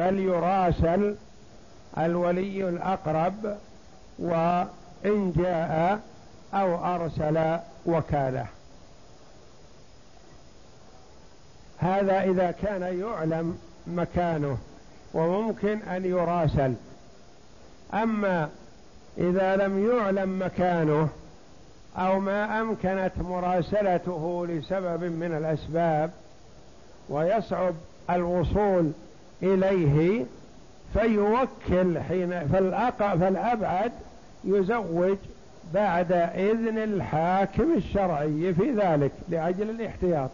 بل يراسل الولي الأقرب وإن جاء أو أرسل وكاله. هذا إذا كان يعلم مكانه وممكن أن يراسل. أما إذا لم يعلم مكانه أو ما أمكنت مراسلته لسبب من الأسباب ويصعب الوصول إليه فيوكل حين فالأبعد يزوج بعد إذن الحاكم الشرعي في ذلك لأجل الاحتياط.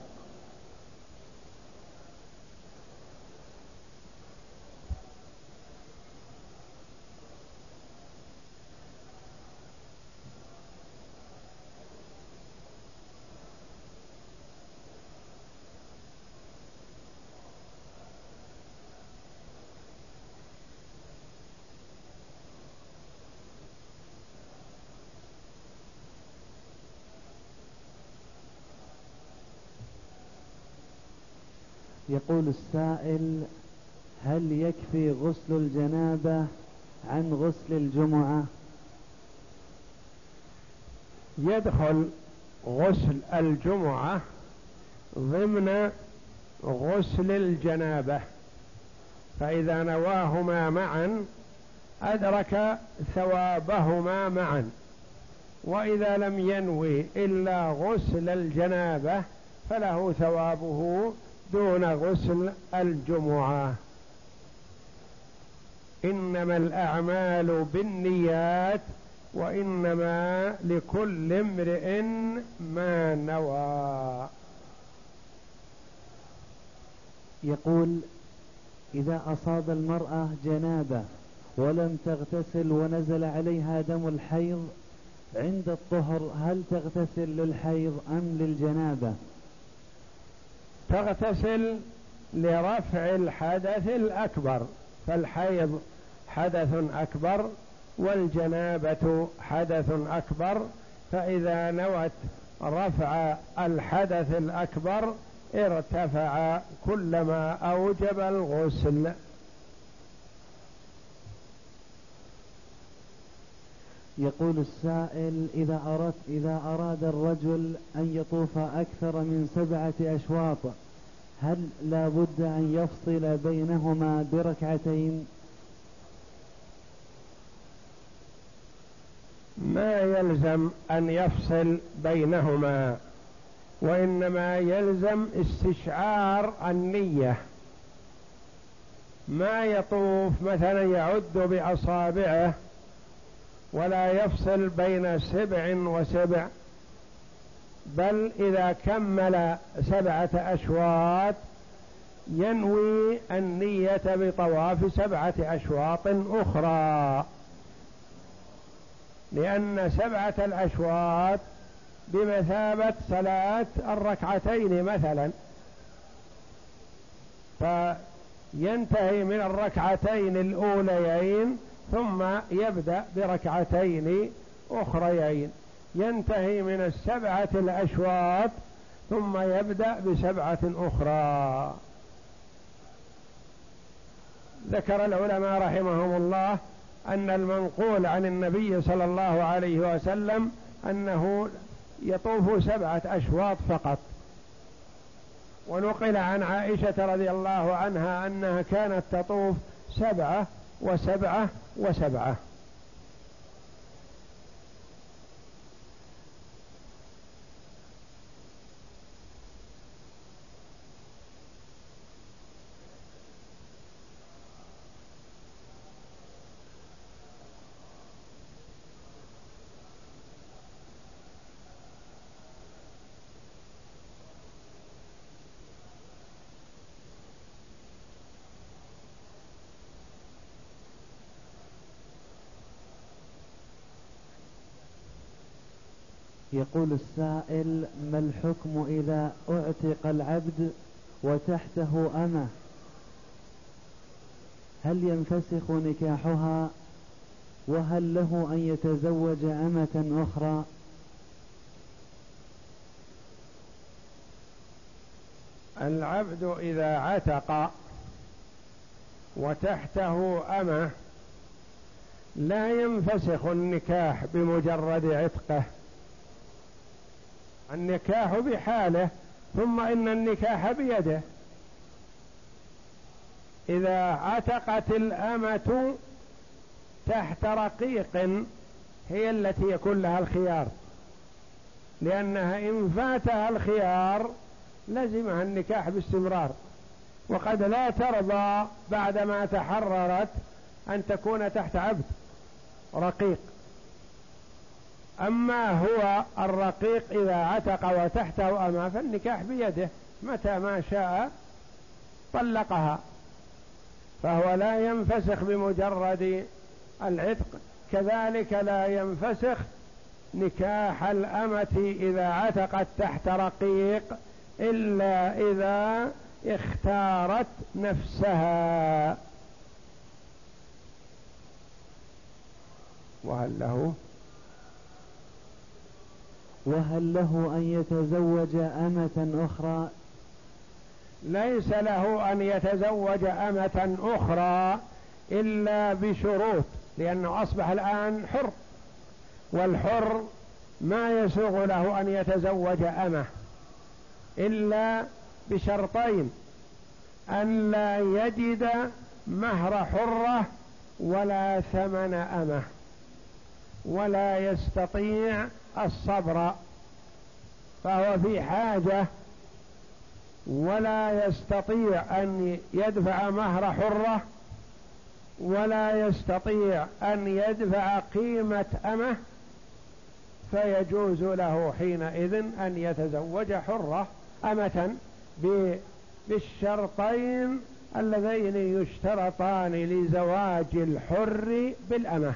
يقول السائل هل يكفي غسل الجنابة عن غسل الجمعة؟ يدخل غسل الجمعة ضمن غسل الجنابة فإذا نواهما معا أدرك ثوابهما معا. وإذا لم ينوي إلا غسل الجنابة فله ثوابه دون غسل الجمعة. إنما الأعمال بالنيات وإنما لكل امرئ ما نوى. يقول إذا أصاب المرأة جنابة ولم تغتسل ونزل عليها دم الحيض عند الطهر هل تغتسل للحيض أم للجنابة؟ تغتسل لرفع الحدث الأكبر فالحيض حدث أكبر والجنابة حدث أكبر فإذا نوت رفع الحدث الأكبر ارتفع كلما أوجب الغسل. يقول السائل إذا أردت إذا أراد الرجل أن يطوف أكثر من سبعة أشواط هل لا بد أن يفصل بينهما بركعتين؟ ما يلزم أن يفصل بينهما وإنما يلزم استشعار النية. ما يطوف مثلا يعد بأصابعه ولا يفصل بين سبع وسبع بل إذا كمل سبعة أشواط ينوي النية بطواف سبعة أشواط أخرى. لأن سبعة الأشواط بمثابة صلاة الركعتين مثلا فينتهي من الركعتين الأوليين ثم يبدأ بركعتين أخريين. ينتهي من السبعة الأشواط ثم يبدأ بسبعة أخرى. ذكر العلماء رحمهم الله أن المنقول عن النبي صلى الله عليه وسلم أنه يطوف سبعة أشواط فقط. ونقل عن عائشة رضي الله عنها أنها كانت تطوف سبعة وسبعة وسبعة. يقول السائل ما الحكم إذا أعتق العبد وتحته أمه هل ينفسخ نكاحها؟ وهل له أن يتزوج أمة أخرى؟ العبد إذا عتق وتحته أمة لا ينفسخ النكاح بمجرد عتقه. النكاح بحاله ثم إن النكاح بيده. إذا عتقت الأمة تحت رقيق هي التي يكون لها الخيار. لأنها إن فاتها الخيار لزمها النكاح باستمرار. وقد لا ترضى بعدما تحررت أن تكون تحت عبد رقيق. أما هو الرقيق إذا عتق وتحته أما فالنكاح بيده متى ما شاء طلقها فهو لا ينفسخ بمجرد العتق كذلك لا ينفسخ نكاح الأمة إذا عتقت تحت رقيق إلا إذا اختارت نفسها. وهل له وهل له أن يتزوج أمة أخرى؟ ليس له أن يتزوج أمة أخرى إلا بشروط لأنه أصبح الآن حر والحر ما يسوغ له أن يتزوج أمة إلا بشرطين أن لا يجد مهر حرة ولا ثمن أمة ولا يستطيع الصبر فهو في حاجة ولا يستطيع أن يدفع مهر حرة ولا يستطيع أن يدفع قيمة أمه فيجوز له حينئذ أن يتزوج حرة أمة بالشرطين اللذين يشترطان لزواج الحر بالأمة.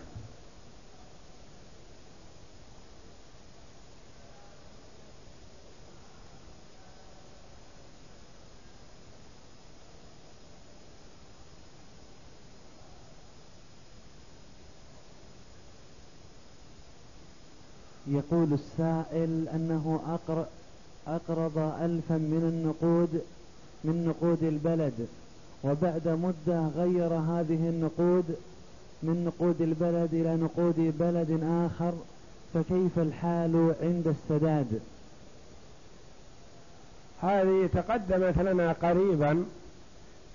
يقول السائل أنه أقرض ألفا من النقود من نقود البلد وبعد مدة غير هذه النقود من نقود البلد إلى نقود بلد آخر فكيف الحال عند السداد؟ هذه تقدمت لنا قريبا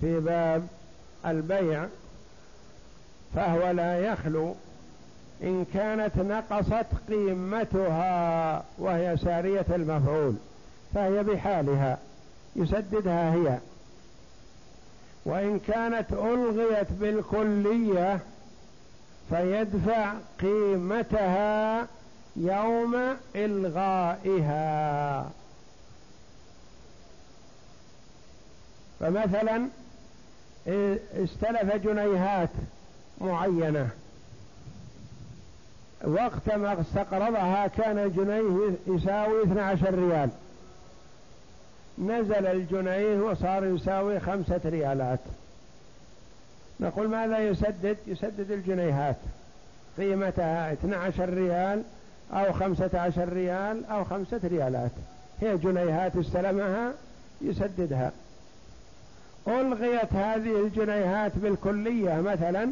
في باب البيع فهو لا يخلو إن كانت نقصت قيمتها وهي سارية المفعول فهي بحالها يسددها هي. وإن كانت ألغيت بالكلية فيدفع قيمتها يوم إلغائها. فمثلا استلف جنيهات معينة. وقت ما استقرضها كان الجنيه يساوي 12 ريال. نزل الجنيه وصار يساوي خمسة ريالات. نقول ماذا يسدد؟ يسدد الجنيهات. قيمتها 12 ريال أو خمسة عشر ريال أو خمسة ريالات. هي جنيهات استلمها يسددها. ألغيت هذه الجنيهات بالكلية مثلا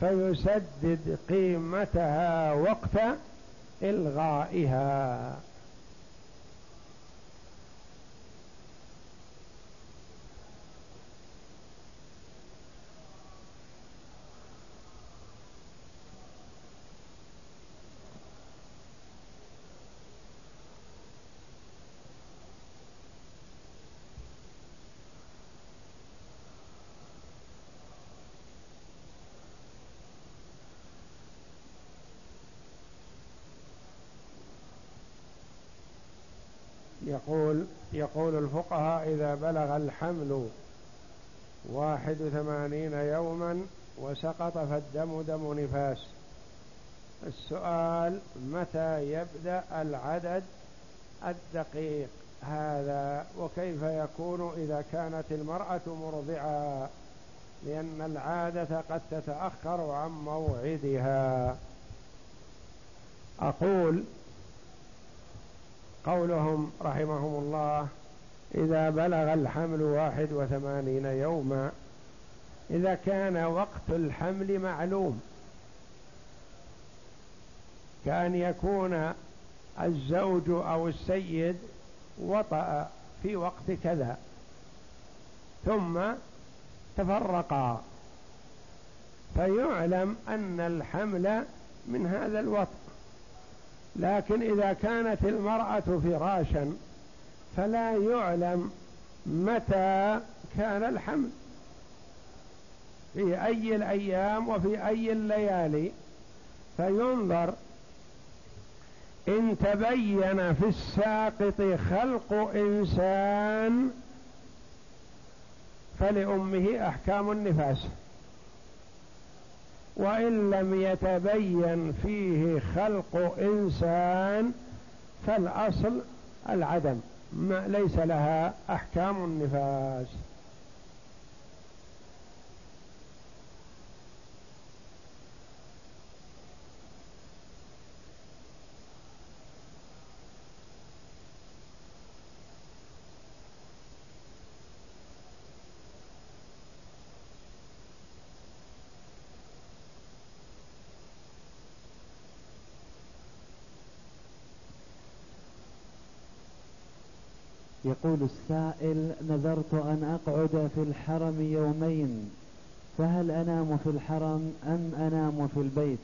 فيسدد قيمتها وقت إلغائها. يقول يقول الفقهاء إذا بلغ الحمل واحد وثمانين يوما وسقط فالدم دم نفاس. السؤال متى يبدأ العدد الدقيق هذا؟ وكيف يكون إذا كانت المرأة مرضعة؟ لأن العادة قد تتأخر عن موعدها. أقول قولهم رحمهم الله إذا بلغ الحمل واحد وثمانين يوما إذا كان وقت الحمل معلوم. كأن يكون الزوج أو السيد وطأ في وقت كذا ثم تفرقا. فيعلم أن الحمل من هذا الوطء. لكن إذا كانت المرأة فراشا فلا يعلم متى كان الحمل. في أي الأيام وفي أي الليالي فينظر إن تبين في الساقط خلق إنسان فلأمه أحكام النفاس. وإن لم يتبين فيه خلق إنسان فالأصل العدم ما ليس لها أحكام النفاس. يقول السائل نذرت أن أقعد في الحرم يومين فهل أنام في الحرم أم أنام في البيت؟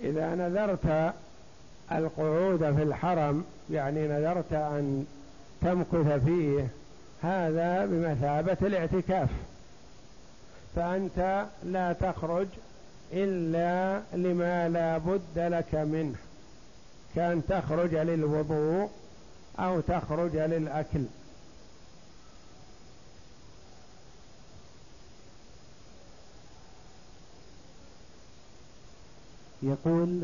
إذا نذرت القعود في الحرم يعني نذرت أن تمكث فيه هذا بمثابة الاعتكاف فأنت لا تخرج إلا لما لا بد لك منه. كان تخرج للوضوء أو تخرج للأكل. يقول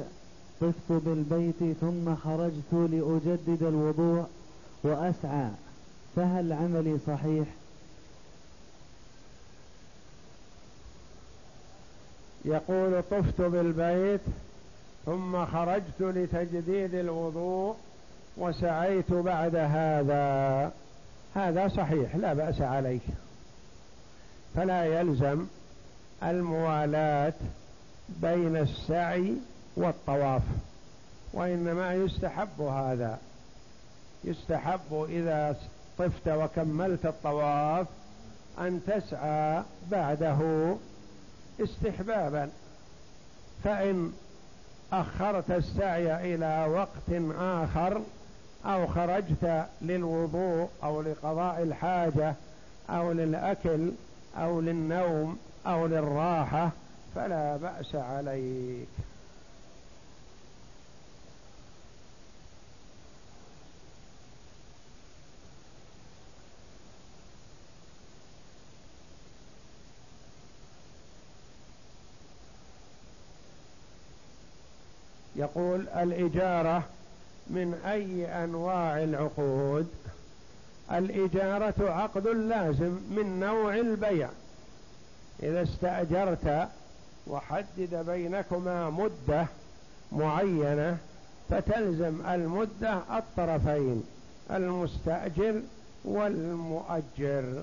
طفت بالبيت ثم خرجت لأجدد الوضوء وأسعى فهل عملي صحيح؟ يقول طفت بالبيت ثم خرجت لتجديد الوضوء وسعيت بعد هذا. هذا صحيح لا بأس عليه. فلا يلزم الموالاة بين السعي والطواف وإنما يستحب هذا. يستحب إذا طفت وكملت الطواف أن تسعى بعده استحبابا. فإن أخرت السعي إلى وقت آخر أو خرجت للوضوء أو لقضاء الحاجة أو للأكل أو للنوم أو للراحة فلا بأس عليك. يقول الإجارة من أي أنواع العقود؟ الإجارة عقد لازم من نوع البيع. إذا استأجرت وحدد بينكما مدة معينة فتلزم المدة الطرفين المستأجر والمؤجر.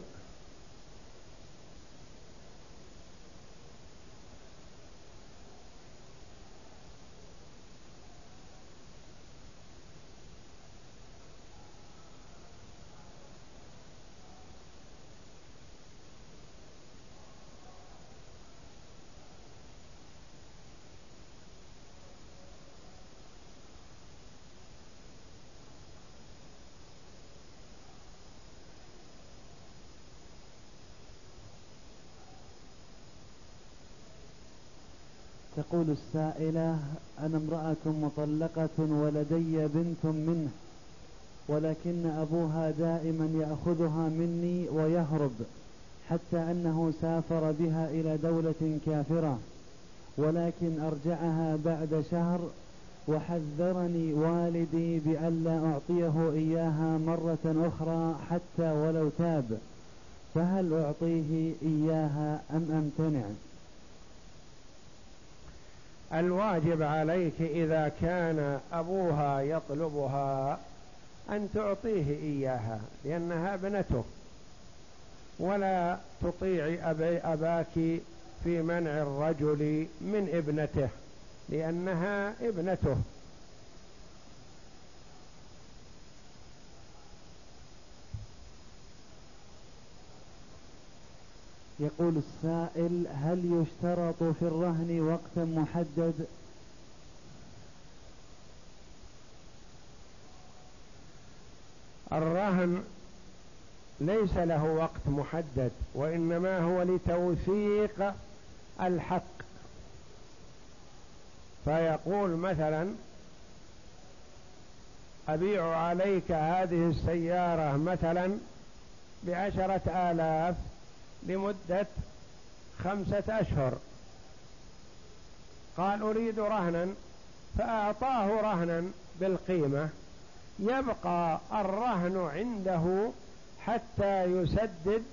تقول السائلة أنا امرأة مطلقة ولدي بنت منه ولكن أبوها دائما يأخذها مني ويهرب حتى أنه سافر بها إلى دولة كافرة ولكن أرجعها بعد شهر وحذرني والدي بألا أعطيه إياها مرة أخرى حتى ولو تاب فهل أعطيه إياها أم أمتنع؟ الواجب عليك إذا كان أبوها يطلبها أن تعطيه إياها لأنها ابنته. ولا تطيعي أبي أباك في منع الرجل من ابنته لأنها ابنته. يقول السائل هل يشترط في الرهن وقت محدد؟ الرهن ليس له وقت محدد وإنما هو لتوثيق الحق. فيقول مثلا أبيع عليك هذه السيارة مثلا بعشرة آلاف لمدة خمسة أشهر. قال أريد رهنا فأعطاه رهنا بالقيمة. يبقى الرهن عنده حتى يسدد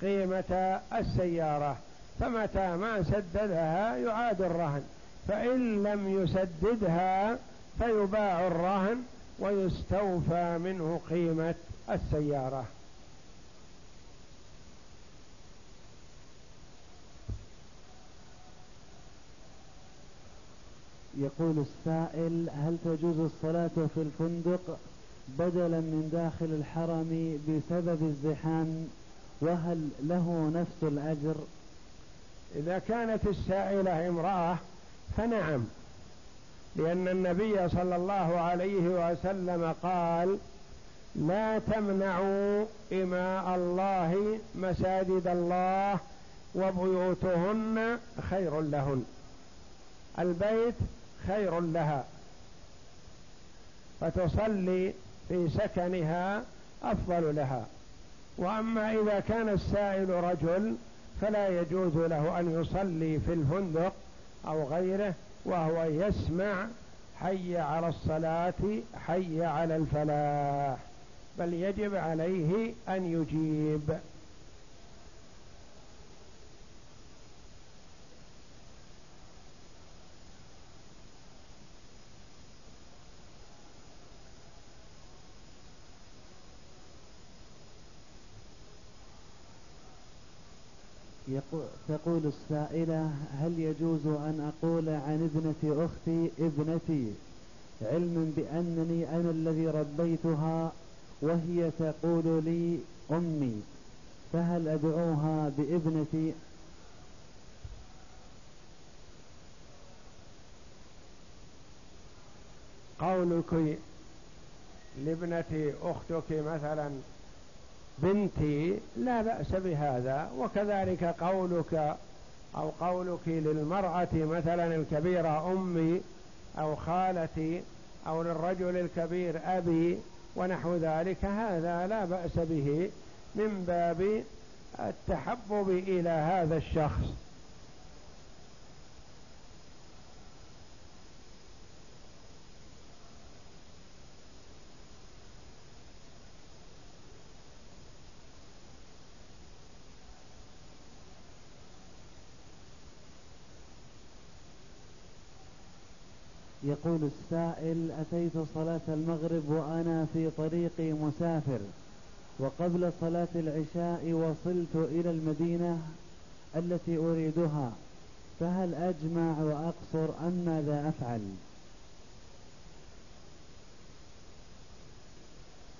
قيمة السيارة. فمتى ما سددها يعاد الرهن فإن لم يسددها فيباع الرهن ويستوفى منه قيمة السيارة. يقول السائل هل تجوز الصلاة في الفندق بدلا من داخل الحرم بسبب الزحام؟ وهل له نفس الأجر؟ إذا كانت السائلة امرأة فنعم لأن النبي صلى الله عليه وسلم قال لا تمنعوا إماء الله مساجد الله وبيوتهن خير لهن. البيت خير لها. فتصلي في سكنها أفضل لها. وأما إذا كان السائل رجل فلا يجوز له أن يصلي في الفندق أو غيره وهو يسمع حي على الصلاة حي على الفلاح بل يجب عليه أن يجيب. تقول السائلة هل يجوز أن أقول عن ابنة أختي ابنتي علما بأنني أنا الذي ربيتها وهي تقول لي أمي فهل أدعوها بابنتي؟ قولك لابنة أختك مثلا بنتي لا بأس بهذا. وكذلك قولك أو قولك للمرأة مثلا الكبيرة أمي أو خالتي أو للرجل الكبير أبي ونحو ذلك هذا لا بأس به من باب التحبب إلى هذا الشخص. يقول السائل أتيت صلاة المغرب وأنا في طريقي مسافر وقبل صلاة العشاء وصلت إلى المدينة التي أريدها فهل أجمع وأقصر أم ماذا أفعل؟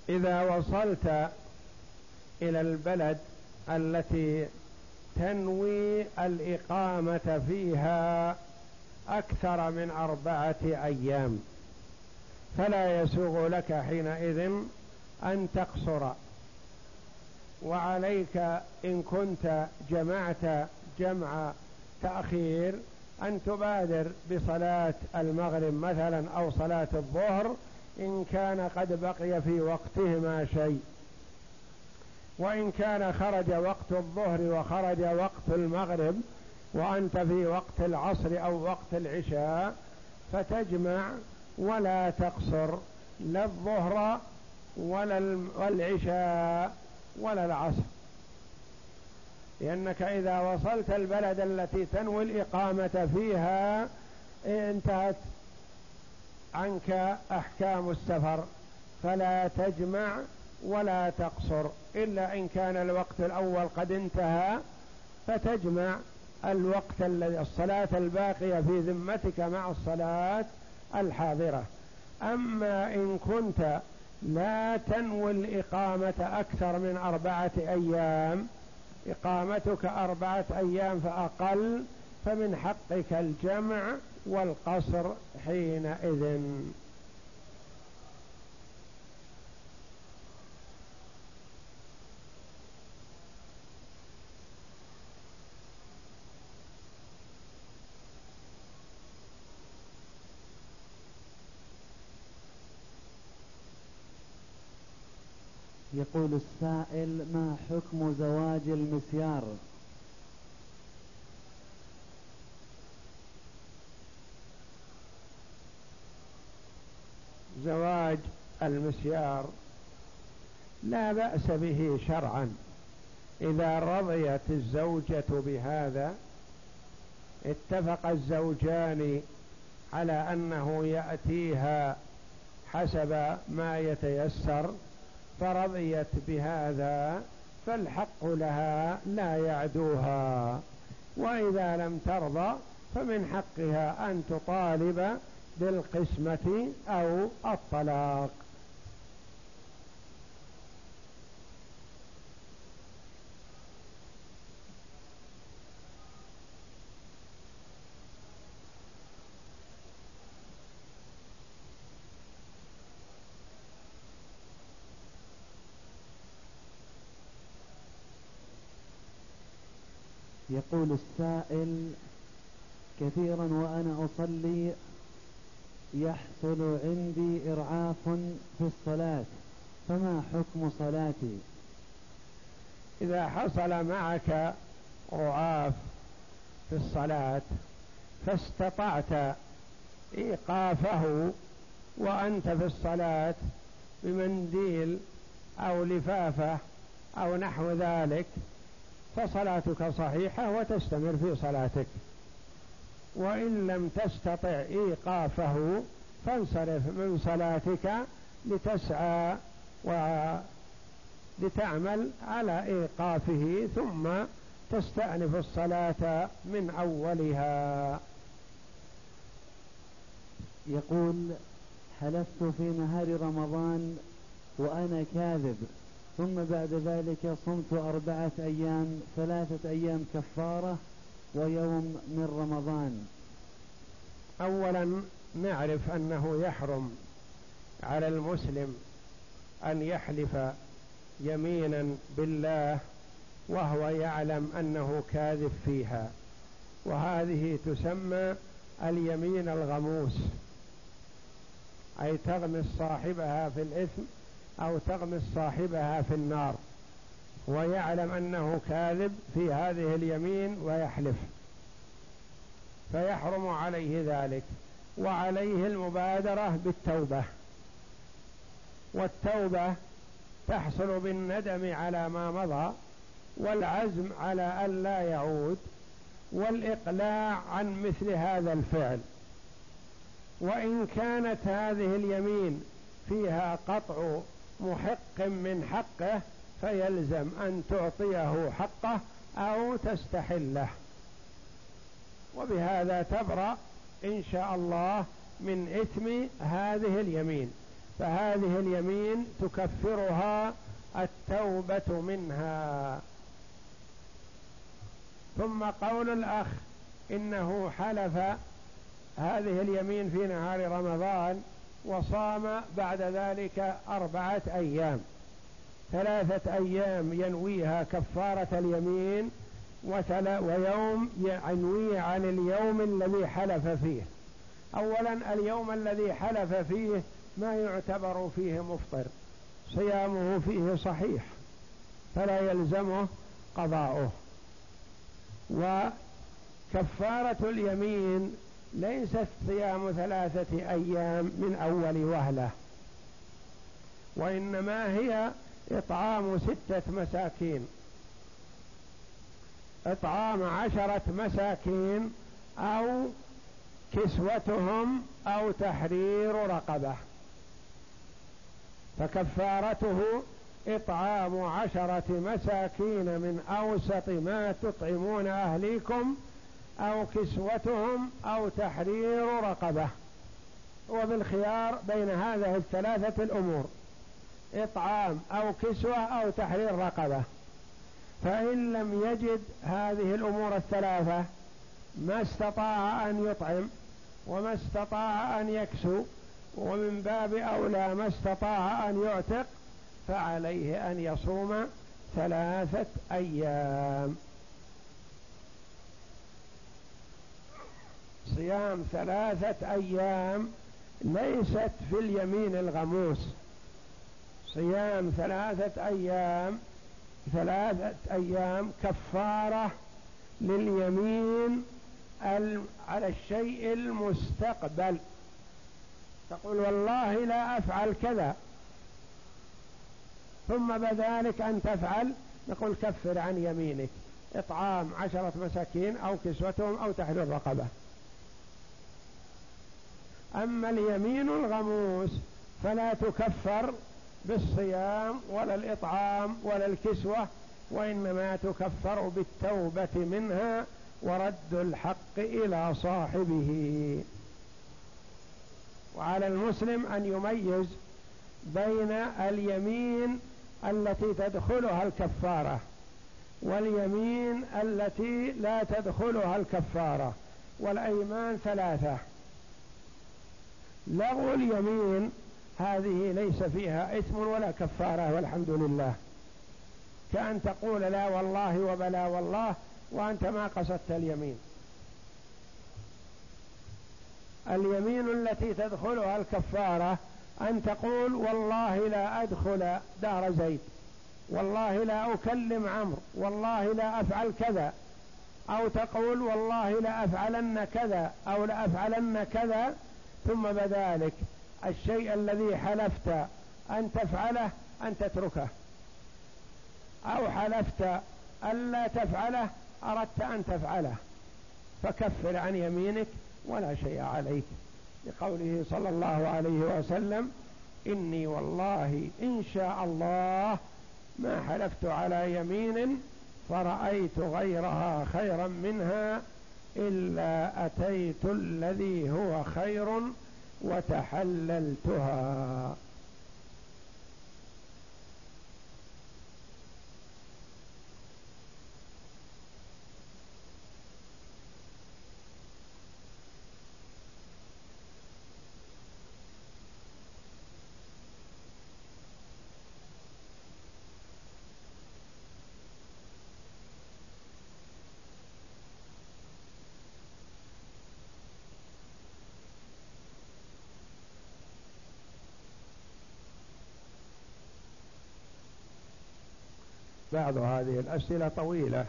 إذا وصلت إلى البلد التي تنوي الإقامة فيها أكثر من أربعة أيام. فلا يسوغ لك حينئذ أن تقصر. وعليك إن كنت جمعت جمع تأخير أن تبادر بصلاة المغرب مثلا أو صلاة الظهر إن كان قد بقي في وقتهما شيء. وإن كان خرج وقت الظهر وخرج وقت المغرب وأنت في وقت العصر أو وقت العشاء فتجمع ولا تقصر لا الظهر ولا العشاء ولا العصر. لأنك إذا وصلت البلد التي تنوي الإقامة فيها انتهت عنك أحكام السفر. فلا تجمع ولا تقصر. إلا إن كان الوقت الأول قد انتهى فتجمع الوقت الذي الصلاة الباقية في ذمتك مع الصلاة الحاضرة. أما إن كنت لا تنوي الإقامة أكثر من أربعة أيام إقامتك أربعة أيام فأقل فمن حقك الجمع والقصر حينئذ. يقول السائل ما حكم زواج المسيار؟ زواج المسيار لا بأس به شرعا. إذا رضيت الزوجة بهذا اتفق الزوجان على أنه يأتيها حسب ما يتيسر. فرضيت بهذا فالحق لها لا يعدوها. وإذا لم ترضى فمن حقها أن تطالب بالقسمة أو الطلاق. يقول السائل كثيرا وأنا أصلي يحصل عندي إرعاف في الصلاة فما حكم صلاتي؟ إذا حصل معك رعاف في الصلاة فاستطعت إيقافه وأنت في الصلاة بمنديل أو لفافة أو نحو ذلك فصلاتك صحيحة وتستمر في صلاتك. وإن لم تستطع إيقافه فانصرف من صلاتك لتسعى ولتعمل على إيقافه ثم تستأنف الصلاة من أولها. يقول حلفت في نهار رمضان وأنا كاذب. ثم بعد ذلك صمت أربعة أيام ثلاثة أيام كفارة ويوم من رمضان. أولا نعرف أنه يحرم على المسلم أن يحلف يمينا بالله وهو يعلم أنه كاذب فيها. وهذه تسمى اليمين الغموس أي تغمس صاحبها في الإثم أو تغمس صاحبها في النار ويعلم أنه كاذب في هذه اليمين ويحلف. فيحرم عليه ذلك وعليه المبادرة بالتوبة. والتوبة تحصل بالندم على ما مضى والعزم على أن لا يعود والإقلاع عن مثل هذا الفعل. وإن كانت هذه اليمين فيها قطع محق من حقه فيلزم أن تعطيه حقه أو تستحله. وبهذا تبرأ إن شاء الله من إثم هذه اليمين. فهذه اليمين تكفرها التوبة منها. ثم قول الأخ إنه حلف هذه اليمين في نهار رمضان وصام بعد ذلك أربعة أيام. ثلاثة أيام ينويها كفارة اليمين ويوم ينوي عن اليوم الذي حلف فيه. أولا اليوم الذي حلف فيه ما يعتبر فيه مفطر صيامه فيه صحيح فلا يلزمه قضاؤه. وكفارة اليمين ليست صيام ثلاثة أيام من أول وهلة وإنما هي إطعام ستة مساكين. إطعام عشرة مساكين أو كسوتهم أو تحرير رقبة. فكفارته إطعام عشرة مساكين من أوسط ما تطعمون أهليكم أو كسوتهم أو تحرير رقبة. وبالخيار بين هذه الثلاثة الأمور إطعام أو كسوة أو تحرير رقبة. فإن لم يجد هذه الأمور الثلاثة ما استطاع أن يطعم وما استطاع أن يكسو ومن باب أولى ما استطاع أن يعتق فعليه أن يصوم ثلاثة أيام. صيام ثلاثة أيام ليست في اليمين الغموس. صيام ثلاثة أيام ثلاثة أيام كفارة لليمين على الشيء المستقبل. تقول والله لا أفعل كذا. ثم بذلك أن تفعل نقول كفر عن يمينك. إطعام عشرة مساكين أو كسوتهم أو تحرير رقبة. أما اليمين الغموس فلا تكفر بالصيام ولا الإطعام ولا الكسوة وإنما تكفر بالتوبة منها ورد الحق إلى صاحبه. وعلى المسلم أن يميز بين اليمين التي تدخلها الكفارة واليمين التي لا تدخلها الكفارة والأيمان ثلاثة. لغو اليمين هذه ليس فيها إثم ولا كفارة والحمد لله. كأن تقول لا والله وبلا والله وأنت ما قصدت اليمين. اليمين التي تدخلها الكفارة أن تقول والله لا أدخل دار زيد والله لا أكلم عمرو والله لا أفعل كذا. أو تقول والله لا أفعلن كذا أو لا أفعلن كذا ثم بذلك الشيء الذي حلفت أن تفعله أن تتركه. أو حلفت ألا تفعله أردت أن تفعله. فكفر عن يمينك ولا شيء عليك. لقوله صلى الله عليه وسلم إني والله إن شاء الله ما حلفت على يمين فرأيت غيرها خيرا منها إلا أتيت الذي هو خير وتحللتها. بعض هذه الأسئلة طويلة.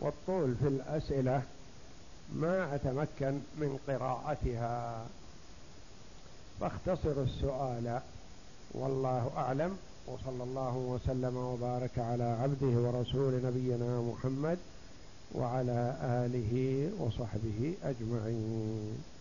والطول في الأسئلة ما أتمكن من قراءتها. فاختصر السؤال. والله أعلم. وصلى الله وسلم وبارك على عبده ورسول نبينا محمد وعلى آله وصحبه أجمعين.